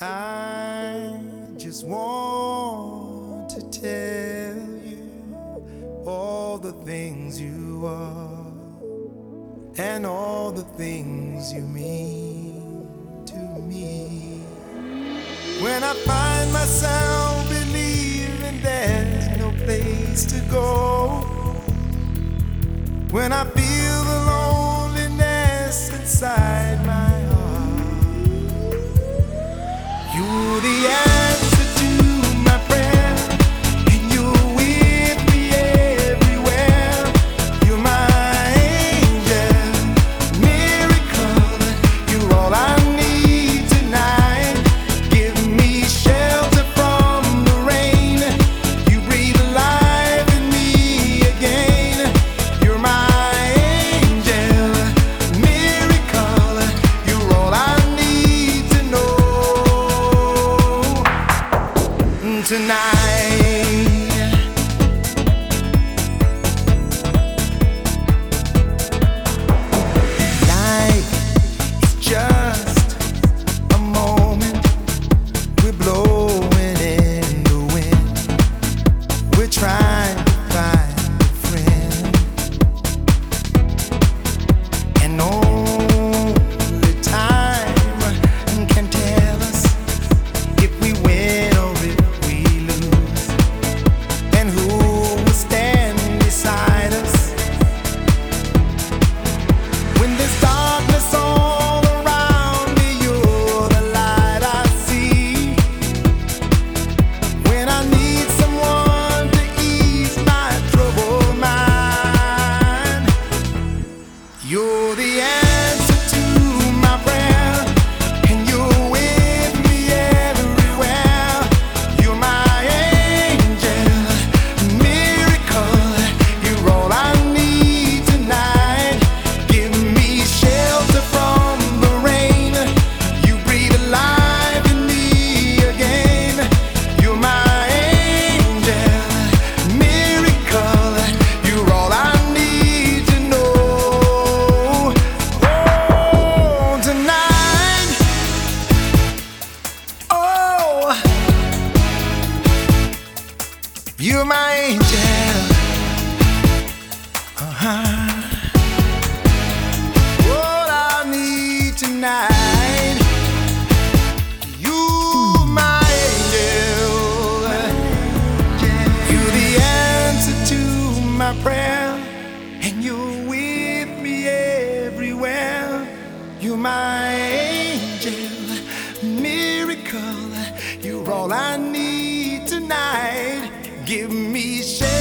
I just want to tell you all the things you are and all the things you mean to me. When I find myself believing there's no place to go, when I feel tonight. yeah. my angel. Uh huh. All I need tonight. You, my angel. You, the answer to my prayer. And you're with me everywhere. You're my angel. Miracle. You're all I need tonight give me shelter.